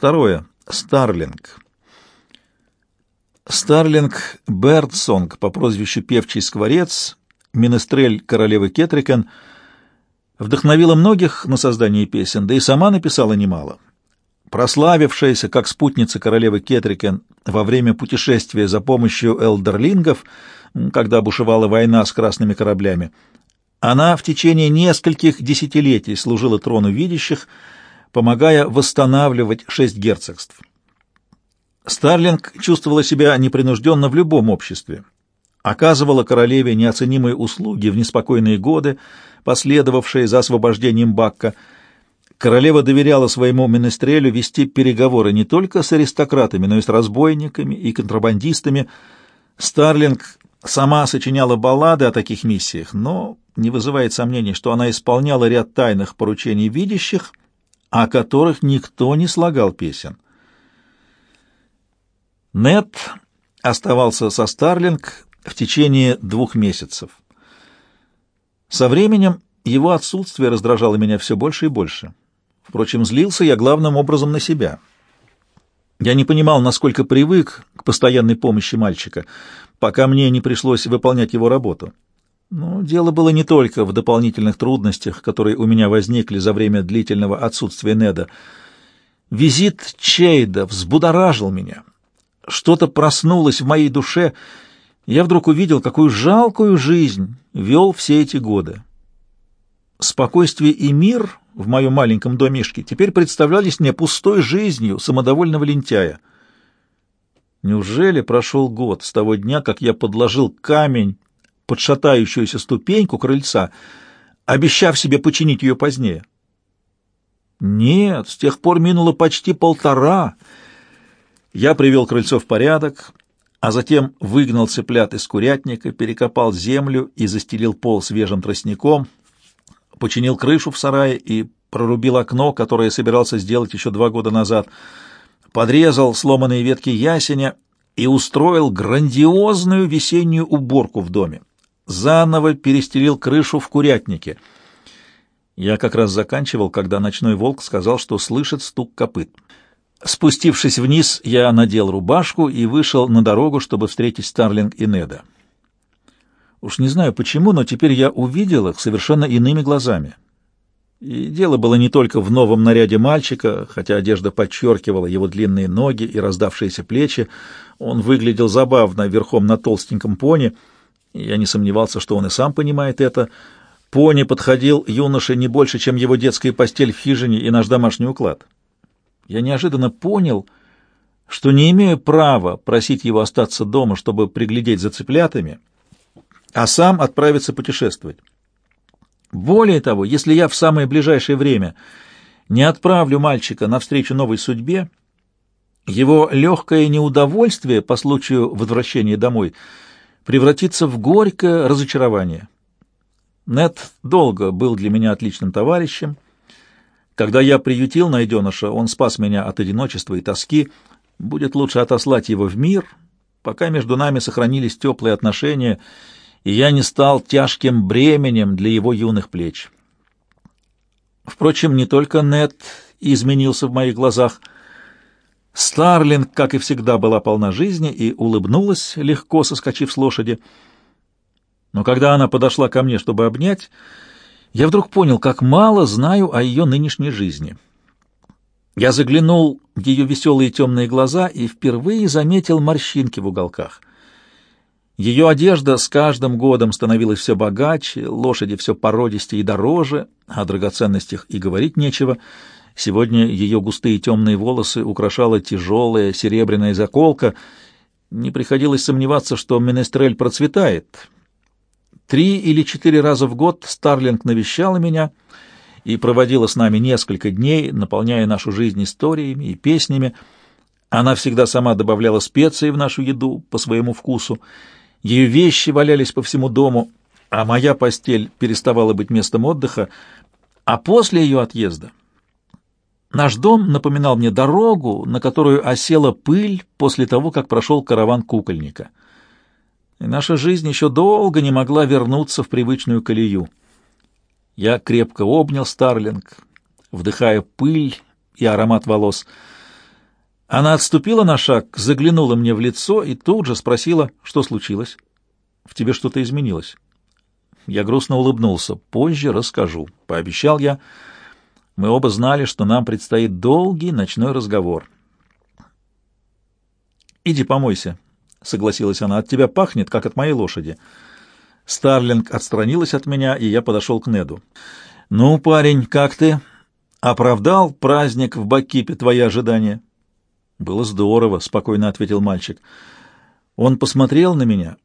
Второе. Старлинг. Старлинг Бердсонг по прозвищу Певчий Скворец, Минестрель королевы Кетрикен, вдохновила многих на создание песен, да и сама написала немало. Прославившаяся как спутница королевы Кетрикен во время путешествия за помощью элдерлингов, когда бушевала война с красными кораблями, она в течение нескольких десятилетий служила трону видящих, помогая восстанавливать шесть герцогств. Старлинг чувствовала себя непринужденно в любом обществе, оказывала королеве неоценимые услуги в неспокойные годы, последовавшие за освобождением Бакка. Королева доверяла своему министрелю вести переговоры не только с аристократами, но и с разбойниками и контрабандистами. Старлинг сама сочиняла баллады о таких миссиях, но не вызывает сомнений, что она исполняла ряд тайных поручений видящих, о которых никто не слагал песен. Нет оставался со Старлинг в течение двух месяцев. Со временем его отсутствие раздражало меня все больше и больше. Впрочем, злился я главным образом на себя. Я не понимал, насколько привык к постоянной помощи мальчика, пока мне не пришлось выполнять его работу. Но дело было не только в дополнительных трудностях, которые у меня возникли за время длительного отсутствия Неда. Визит Чейда взбудоражил меня. Что-то проснулось в моей душе. Я вдруг увидел, какую жалкую жизнь вел все эти годы. Спокойствие и мир в моем маленьком домишке теперь представлялись мне пустой жизнью самодовольного лентяя. Неужели прошел год с того дня, как я подложил камень под шатающуюся ступеньку крыльца, обещав себе починить ее позднее. Нет, с тех пор минуло почти полтора. Я привел крыльцо в порядок, а затем выгнал цыплят из курятника, перекопал землю и застелил пол свежим тростником, починил крышу в сарае и прорубил окно, которое собирался сделать еще два года назад, подрезал сломанные ветки ясеня и устроил грандиозную весеннюю уборку в доме заново перестелил крышу в курятнике. Я как раз заканчивал, когда ночной волк сказал, что слышит стук копыт. Спустившись вниз, я надел рубашку и вышел на дорогу, чтобы встретить Старлинг и Неда. Уж не знаю почему, но теперь я увидел их совершенно иными глазами. И дело было не только в новом наряде мальчика, хотя одежда подчеркивала его длинные ноги и раздавшиеся плечи. Он выглядел забавно верхом на толстеньком пони — я не сомневался, что он и сам понимает это. Пони подходил юноше не больше, чем его детская постель в хижине и наш домашний уклад. Я неожиданно понял, что не имею права просить его остаться дома, чтобы приглядеть за цыплятами, а сам отправиться путешествовать. Более того, если я в самое ближайшее время не отправлю мальчика навстречу новой судьбе, его легкое неудовольствие по случаю возвращения домой — превратиться в горькое разочарование. Нет долго был для меня отличным товарищем. Когда я приютил найденыша, он спас меня от одиночества и тоски. Будет лучше отослать его в мир, пока между нами сохранились теплые отношения, и я не стал тяжким бременем для его юных плеч. Впрочем, не только Нет изменился в моих глазах — Старлинг, как и всегда, была полна жизни и улыбнулась, легко соскочив с лошади. Но когда она подошла ко мне, чтобы обнять, я вдруг понял, как мало знаю о ее нынешней жизни. Я заглянул в ее веселые темные глаза и впервые заметил морщинки в уголках. Ее одежда с каждым годом становилась все богаче, лошади все породистее и дороже, о драгоценностях и говорить нечего — Сегодня ее густые темные волосы украшала тяжелая серебряная заколка. Не приходилось сомневаться, что Менестрель процветает. Три или четыре раза в год Старлинг навещала меня и проводила с нами несколько дней, наполняя нашу жизнь историями и песнями. Она всегда сама добавляла специи в нашу еду по своему вкусу. Ее вещи валялись по всему дому, а моя постель переставала быть местом отдыха, а после ее отъезда Наш дом напоминал мне дорогу, на которую осела пыль после того, как прошел караван кукольника. И наша жизнь еще долго не могла вернуться в привычную колею. Я крепко обнял Старлинг, вдыхая пыль и аромат волос. Она отступила на шаг, заглянула мне в лицо и тут же спросила, что случилось. «В тебе что-то изменилось?» Я грустно улыбнулся. «Позже расскажу», — пообещал я. Мы оба знали, что нам предстоит долгий ночной разговор. «Иди помойся», — согласилась она. «От тебя пахнет, как от моей лошади». Старлинг отстранилась от меня, и я подошел к Неду. «Ну, парень, как ты? Оправдал праздник в Бакипе твои ожидания?» «Было здорово», — спокойно ответил мальчик. Он посмотрел на меня,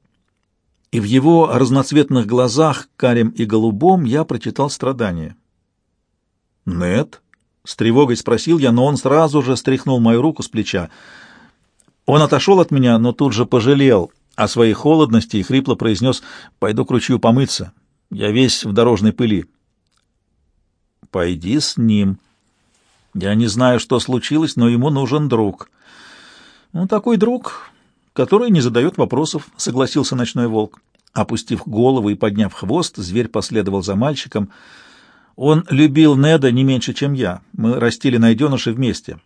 и в его разноцветных глазах, карим и голубом, я прочитал страдание. «Нет?» — с тревогой спросил я, но он сразу же стряхнул мою руку с плеча. Он отошел от меня, но тут же пожалел о своей холодности и хрипло произнес «Пойду к ручью помыться. Я весь в дорожной пыли». «Пойди с ним», я не знаю, что случилось, но ему нужен друг. Ну, такой друг, который не задает вопросов, согласился ночной волк. Опустив голову и подняв хвост, зверь последовал за мальчиком. Он любил Неда не меньше, чем я. Мы растили найденыши вместе.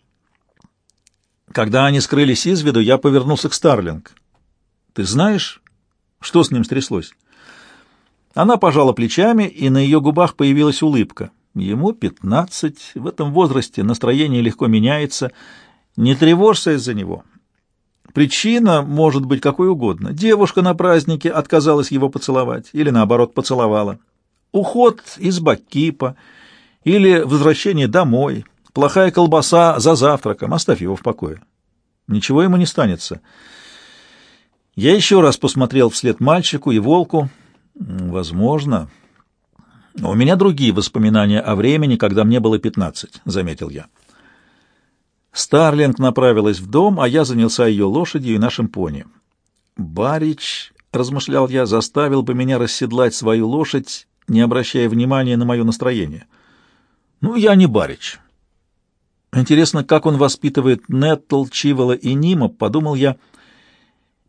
Когда они скрылись из виду, я повернулся к Старлинг. «Ты знаешь, что с ним стряслось?» Она пожала плечами, и на ее губах появилась улыбка. Ему пятнадцать, в этом возрасте настроение легко меняется. Не тревожься из-за него. Причина может быть какой угодно. Девушка на празднике отказалась его поцеловать, или наоборот поцеловала. Уход из Баккипа, или возвращение домой, плохая колбаса за завтраком. Оставь его в покое. Ничего ему не станется. Я еще раз посмотрел вслед мальчику и волку. Возможно, «У меня другие воспоминания о времени, когда мне было пятнадцать», — заметил я. Старлинг направилась в дом, а я занялся ее лошадью и нашим пони. «Барич», — размышлял я, — заставил бы меня расседлать свою лошадь, не обращая внимания на мое настроение. «Ну, я не Барич». Интересно, как он воспитывает Неттл, Чивола и Нима, подумал я,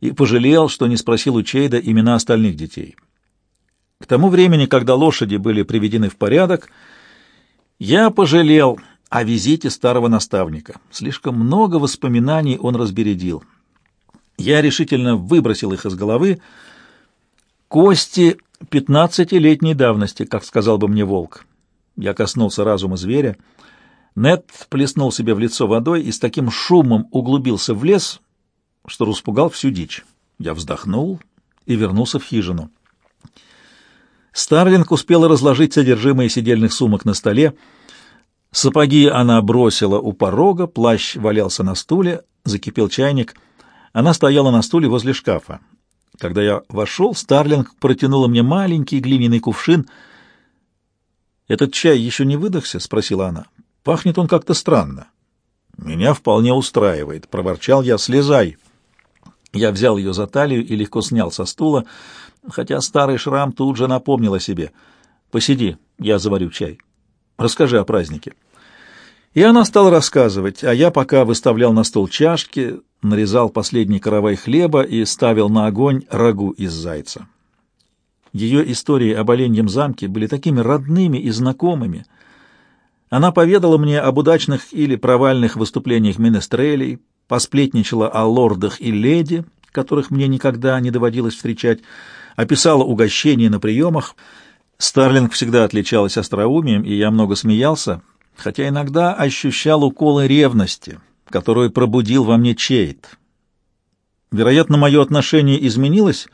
и пожалел, что не спросил у Чейда имена остальных детей. К тому времени, когда лошади были приведены в порядок, я пожалел о визите старого наставника. Слишком много воспоминаний он разбередил. Я решительно выбросил их из головы. Кости пятнадцатилетней давности, как сказал бы мне волк. Я коснулся разума зверя. Нет плеснул себе в лицо водой и с таким шумом углубился в лес, что распугал всю дичь. Я вздохнул и вернулся в хижину. Старлинг успела разложить содержимое сидельных сумок на столе. Сапоги она бросила у порога, плащ валялся на стуле, закипел чайник. Она стояла на стуле возле шкафа. Когда я вошел, Старлинг протянула мне маленький глиняный кувшин. «Этот чай еще не выдохся?» — спросила она. «Пахнет он как-то странно». «Меня вполне устраивает», — проворчал я. «Слезай». Я взял ее за талию и легко снял со стула хотя старый шрам тут же напомнил о себе. «Посиди, я заварю чай. Расскажи о празднике». И она стала рассказывать, а я пока выставлял на стол чашки, нарезал последний каравай хлеба и ставил на огонь рагу из зайца. Ее истории об Оленьем замке были такими родными и знакомыми. Она поведала мне об удачных или провальных выступлениях менестрелей, посплетничала о лордах и леди, которых мне никогда не доводилось встречать, описала угощение на приемах. Старлинг всегда отличалась остроумием, и я много смеялся, хотя иногда ощущал уколы ревности, которую пробудил во мне Чейт. Вероятно, мое отношение изменилось,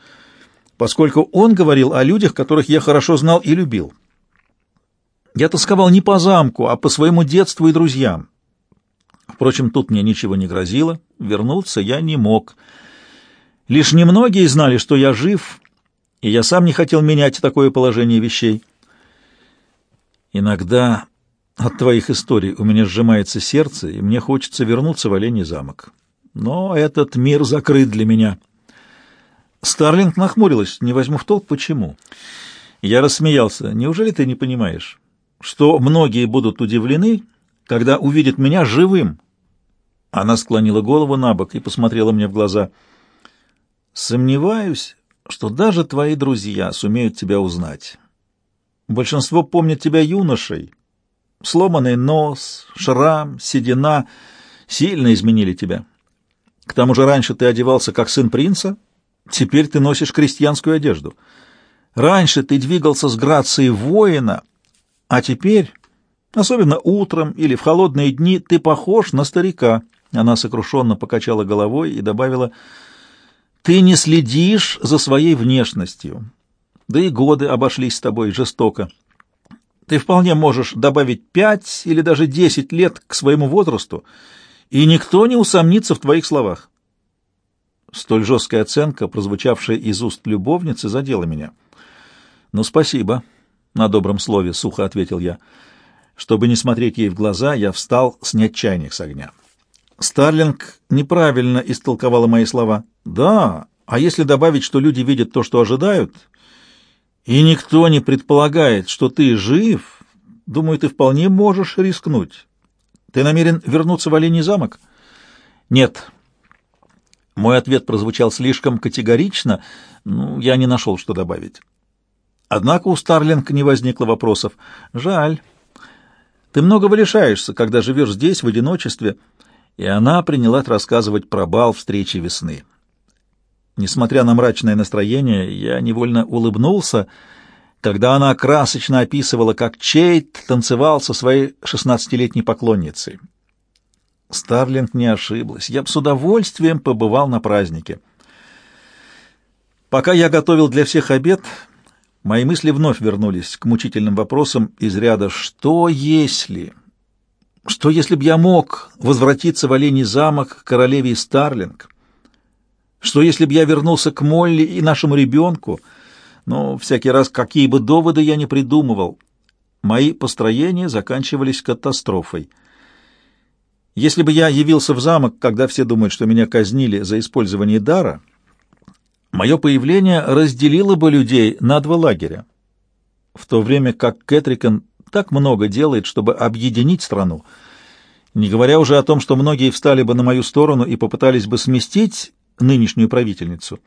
поскольку он говорил о людях, которых я хорошо знал и любил. Я тосковал не по замку, а по своему детству и друзьям. Впрочем, тут мне ничего не грозило, вернуться я не мог. Лишь немногие знали, что я жив и я сам не хотел менять такое положение вещей. Иногда от твоих историй у меня сжимается сердце, и мне хочется вернуться в Оленей замок. Но этот мир закрыт для меня. Старлинг нахмурилась, не возьму в толк, почему. Я рассмеялся. Неужели ты не понимаешь, что многие будут удивлены, когда увидят меня живым? Она склонила голову на бок и посмотрела мне в глаза. Сомневаюсь, что даже твои друзья сумеют тебя узнать. Большинство помнят тебя юношей. Сломанный нос, шрам, седина, сильно изменили тебя. К тому же раньше ты одевался как сын принца, теперь ты носишь крестьянскую одежду. Раньше ты двигался с грацией воина, а теперь, особенно утром или в холодные дни, ты похож на старика». Она сокрушенно покачала головой и добавила, «Ты не следишь за своей внешностью, да и годы обошлись с тобой жестоко. Ты вполне можешь добавить пять или даже десять лет к своему возрасту, и никто не усомнится в твоих словах». Столь жесткая оценка, прозвучавшая из уст любовницы, задела меня. «Ну, спасибо», — на добром слове сухо ответил я. Чтобы не смотреть ей в глаза, я встал снять чайник с огня. Старлинг неправильно истолковала мои слова. Да, а если добавить, что люди видят то, что ожидают, и никто не предполагает, что ты жив, думаю, ты вполне можешь рискнуть. Ты намерен вернуться в Олений замок? Нет. Мой ответ прозвучал слишком категорично, ну, я не нашел, что добавить. Однако у Старлинг не возникло вопросов. Жаль. Ты многого лишаешься, когда живешь здесь, в одиночестве, — и она принялась рассказывать про бал встречи весны. Несмотря на мрачное настроение, я невольно улыбнулся, когда она красочно описывала, как Чейт танцевал со своей шестнадцатилетней поклонницей. Старлинг не ошиблась. Я бы с удовольствием побывал на празднике. Пока я готовил для всех обед, мои мысли вновь вернулись к мучительным вопросам из ряда «что если?». Что, если б я мог возвратиться в Олений замок к королеве Старлинг? Что, если б я вернулся к Молли и нашему ребенку? Но всякий раз, какие бы доводы я ни придумывал, мои построения заканчивались катастрофой. Если бы я явился в замок, когда все думают, что меня казнили за использование дара, мое появление разделило бы людей на два лагеря, в то время как Кэтрикон так много делает, чтобы объединить страну, не говоря уже о том, что многие встали бы на мою сторону и попытались бы сместить нынешнюю правительницу.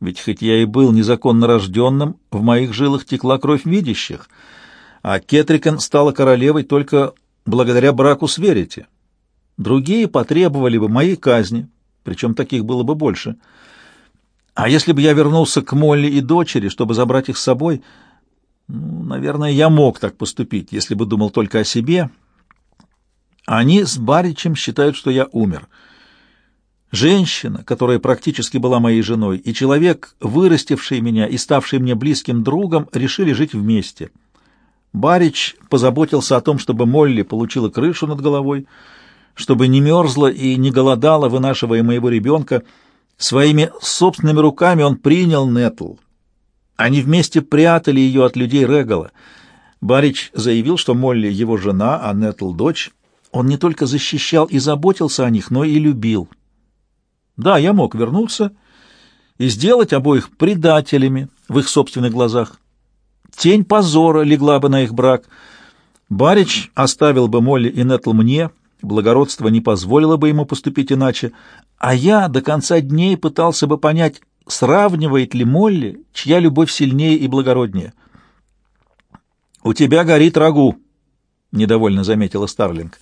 Ведь хоть я и был незаконно рожденным, в моих жилах текла кровь видящих, а Кетрикен стала королевой только благодаря браку с Верите. Другие потребовали бы моей казни, причем таких было бы больше. А если бы я вернулся к Молли и дочери, чтобы забрать их с собой, ну, наверное, я мог так поступить, если бы думал только о себе. Они с Баричем считают, что я умер. Женщина, которая практически была моей женой, и человек, вырастивший меня и ставший мне близким другом, решили жить вместе. Барич позаботился о том, чтобы Молли получила крышу над головой, чтобы не мерзла и не голодала, вынашивая моего ребенка. Своими собственными руками он принял Нетл, они вместе прятали ее от людей Регала. Барич заявил, что Молли — его жена, а Нетл — дочь. Он не только защищал и заботился о них, но и любил. Да, я мог вернуться и сделать обоих предателями в их собственных глазах. Тень позора легла бы на их брак. Барич оставил бы Молли и Нетл мне, благородство не позволило бы ему поступить иначе, а я до конца дней пытался бы понять, сравнивает ли Молли, чья любовь сильнее и благороднее. «У тебя горит рагу», — недовольно заметила Старлинг.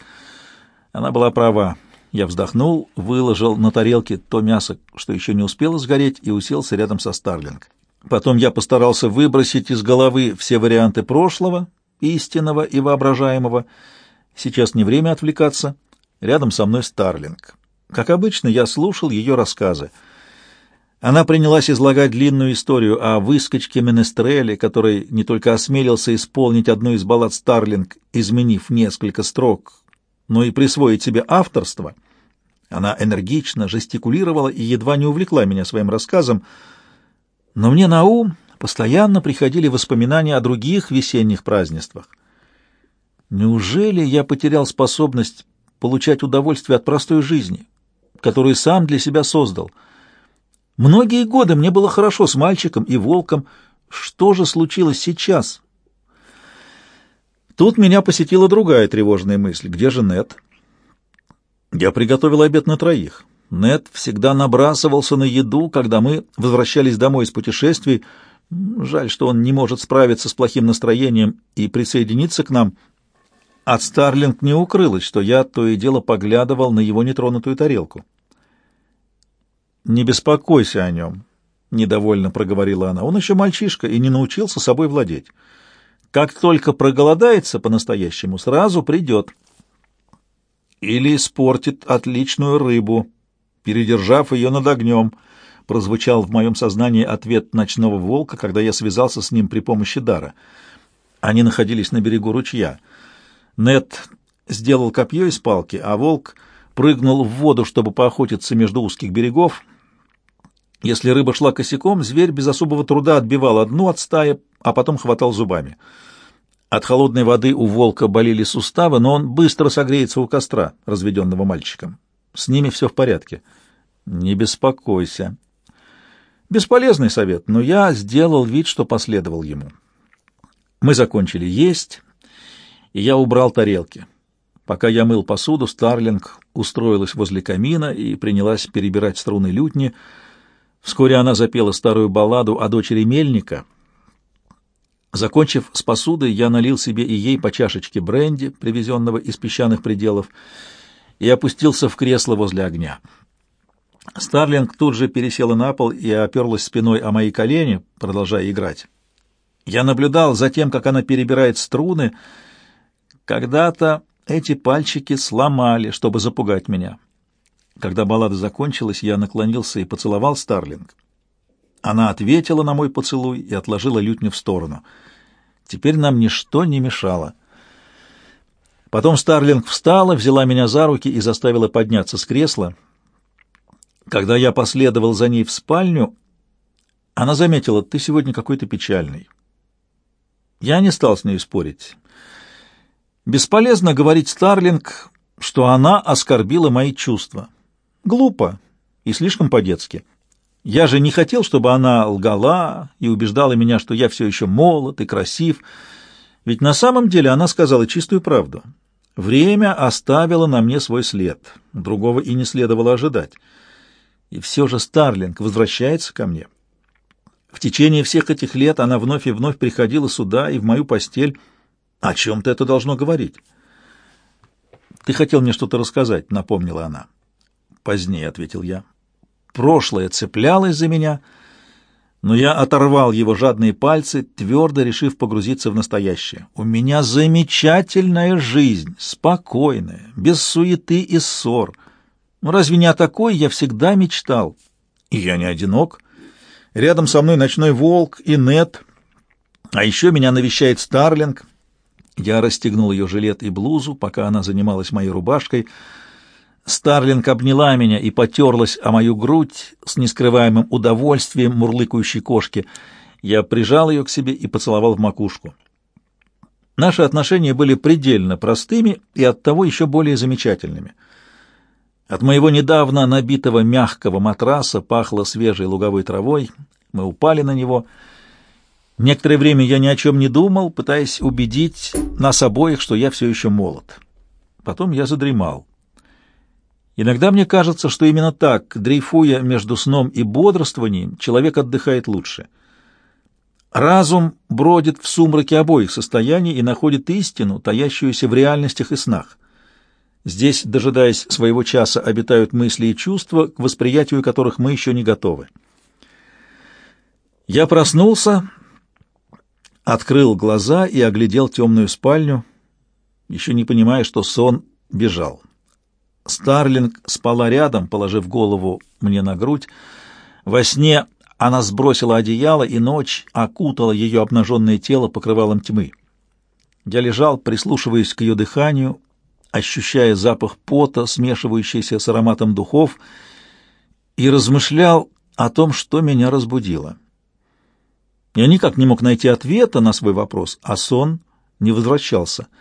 Она была права. Я вздохнул, выложил на тарелке то мясо, что еще не успело сгореть, и уселся рядом со Старлинг. Потом я постарался выбросить из головы все варианты прошлого, истинного и воображаемого. Сейчас не время отвлекаться. Рядом со мной Старлинг. Как обычно, я слушал ее рассказы — она принялась излагать длинную историю о выскочке Менестреле, который не только осмелился исполнить одну из баллад Старлинг, изменив несколько строк, но и присвоить себе авторство. Она энергично жестикулировала и едва не увлекла меня своим рассказом, но мне на ум постоянно приходили воспоминания о других весенних празднествах. Неужели я потерял способность получать удовольствие от простой жизни, которую сам для себя создал — Многие годы мне было хорошо с мальчиком и волком. Что же случилось сейчас? Тут меня посетила другая тревожная мысль. Где же Нет? Я приготовил обед на троих. Нет всегда набрасывался на еду, когда мы возвращались домой из путешествий. Жаль, что он не может справиться с плохим настроением и присоединиться к нам. От Старлинг не укрылось, что я то и дело поглядывал на его нетронутую тарелку. «Не беспокойся о нем», — недовольно проговорила она. «Он еще мальчишка и не научился собой владеть. Как только проголодается по-настоящему, сразу придет. Или испортит отличную рыбу, передержав ее над огнем», — прозвучал в моем сознании ответ ночного волка, когда я связался с ним при помощи дара. Они находились на берегу ручья. Нет сделал копье из палки, а волк прыгнул в воду, чтобы поохотиться между узких берегов — если рыба шла косяком, зверь без особого труда отбивал одну от стаи, а потом хватал зубами. От холодной воды у волка болели суставы, но он быстро согреется у костра, разведенного мальчиком. С ними все в порядке. Не беспокойся. Бесполезный совет, но я сделал вид, что последовал ему. Мы закончили есть, и я убрал тарелки. Пока я мыл посуду, Старлинг устроилась возле камина и принялась перебирать струны лютни — Вскоре она запела старую балладу о дочери мельника. Закончив с посудой, я налил себе и ей по чашечке бренди, привезенного из песчаных пределов, и опустился в кресло возле огня. Старлинг тут же пересела на пол и оперлась спиной о мои колени, продолжая играть. Я наблюдал за тем, как она перебирает струны. Когда-то эти пальчики сломали, чтобы запугать меня. Когда баллада закончилась, я наклонился и поцеловал Старлинг. Она ответила на мой поцелуй и отложила лютню в сторону. Теперь нам ничто не мешало. Потом Старлинг встала, взяла меня за руки и заставила подняться с кресла. Когда я последовал за ней в спальню, она заметила, ты сегодня какой-то печальный. Я не стал с ней спорить. Бесполезно говорить Старлинг, что она оскорбила мои чувства. Глупо и слишком по-детски. Я же не хотел, чтобы она лгала и убеждала меня, что я все еще молод и красив, ведь на самом деле она сказала чистую правду. Время оставило на мне свой след, другого и не следовало ожидать. И все же Старлинг возвращается ко мне. В течение всех этих лет она вновь и вновь приходила сюда и в мою постель. О чем-то это должно говорить. «Ты хотел мне что-то рассказать», — напомнила она. Позднее, — ответил я. Прошлое цеплялось за меня, но я оторвал его жадные пальцы, твердо решив погрузиться в настоящее. У меня замечательная жизнь, спокойная, без суеты и ссор. Ну, разве не о такой я всегда мечтал? И я не одинок. Рядом со мной ночной волк и Нет, а еще меня навещает Старлинг. Я расстегнул ее жилет и блузу, пока она занималась моей рубашкой — Старлинг обняла меня и потерлась о мою грудь с нескрываемым удовольствием мурлыкающей кошки. Я прижал ее к себе и поцеловал в макушку. Наши отношения были предельно простыми и оттого еще более замечательными. От моего недавно набитого мягкого матраса пахло свежей луговой травой. Мы упали на него. Некоторое время я ни о чем не думал, пытаясь убедить нас обоих, что я все еще молод. Потом я задремал. Иногда мне кажется, что именно так, дрейфуя между сном и бодрствованием, человек отдыхает лучше. Разум бродит в сумраке обоих состояний и находит истину, таящуюся в реальностях и снах. Здесь, дожидаясь своего часа, обитают мысли и чувства, к восприятию которых мы еще не готовы. Я проснулся, открыл глаза и оглядел темную спальню, еще не понимая, что сон бежал. Старлинг спала рядом, положив голову мне на грудь. Во сне она сбросила одеяло, и ночь окутала ее обнаженное тело покрывалом тьмы. Я лежал, прислушиваясь к ее дыханию, ощущая запах пота, смешивающийся с ароматом духов, и размышлял о том, что меня разбудило. Я никак не мог найти ответа на свой вопрос, а сон не возвращался —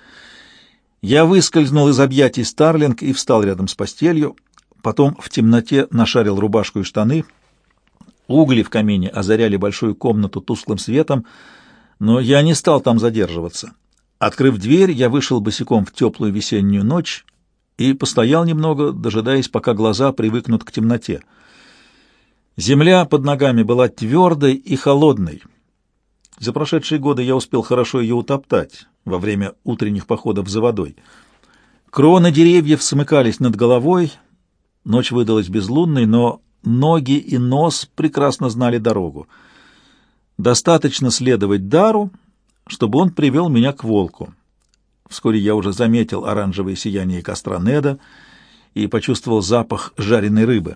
я выскользнул из объятий Старлинг и встал рядом с постелью, потом в темноте нашарил рубашку и штаны. Угли в камине озаряли большую комнату тусклым светом, но я не стал там задерживаться. Открыв дверь, я вышел босиком в теплую весеннюю ночь и постоял немного, дожидаясь, пока глаза привыкнут к темноте. Земля под ногами была твердой и холодной. За прошедшие годы я успел хорошо ее утоптать во время утренних походов за водой. Кроны деревьев смыкались над головой, ночь выдалась безлунной, но ноги и нос прекрасно знали дорогу. Достаточно следовать дару, чтобы он привел меня к волку. Вскоре я уже заметил оранжевое сияние костра Неда и почувствовал запах жареной рыбы.